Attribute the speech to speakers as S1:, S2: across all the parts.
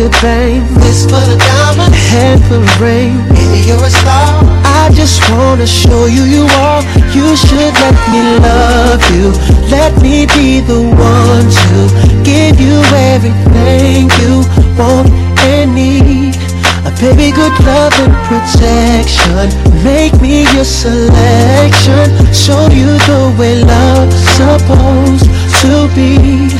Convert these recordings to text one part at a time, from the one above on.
S1: Good things,
S2: this for the diamonds.
S1: handful of rain.
S2: Baby, you're a star.
S1: I just wanna show you you are. You should let me love you. Let me be the one to give you everything you want and need. A baby, good love and protection. Make me your selection. Show you the way love's supposed to be.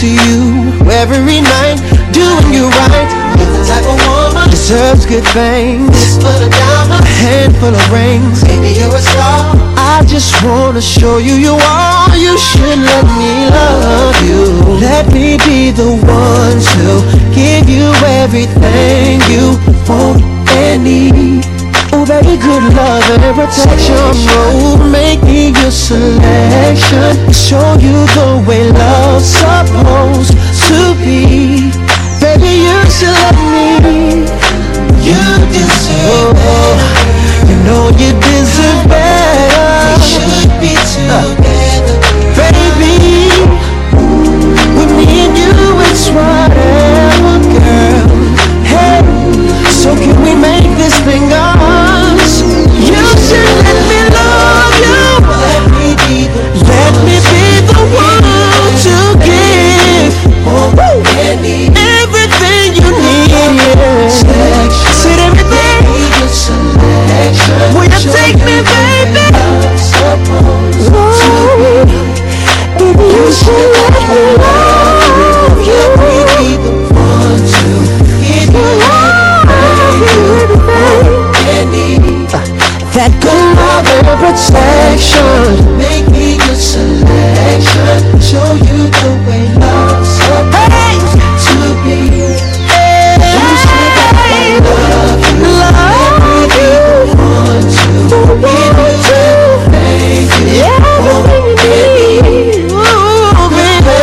S1: To you every night, doing you right.
S2: The type of woman,
S1: Deserves good things,
S2: for the diamonds.
S1: handful of rings.
S2: Baby, you're a star.
S1: I just wanna show you you are. You should let me love you. Let me be the one to give you everything you want and need. Oh, baby, good love and protection. Oh, make me your selection. Show you the way supposed to be. Baby, you should let me.
S2: You deserve
S1: Oh, you know you deserve better.
S2: We should be together.
S1: Uh, baby, with me you, it's whatever, girl. Hey, so can we make this thing ours? That good love and protection.
S2: Make me your selection. Show you the way love's supposed to be. You should let me love you.
S1: Love you.
S2: Want to give you everything you want and need.
S1: Ooh, baby.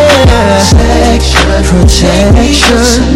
S2: Selection.
S1: Protection.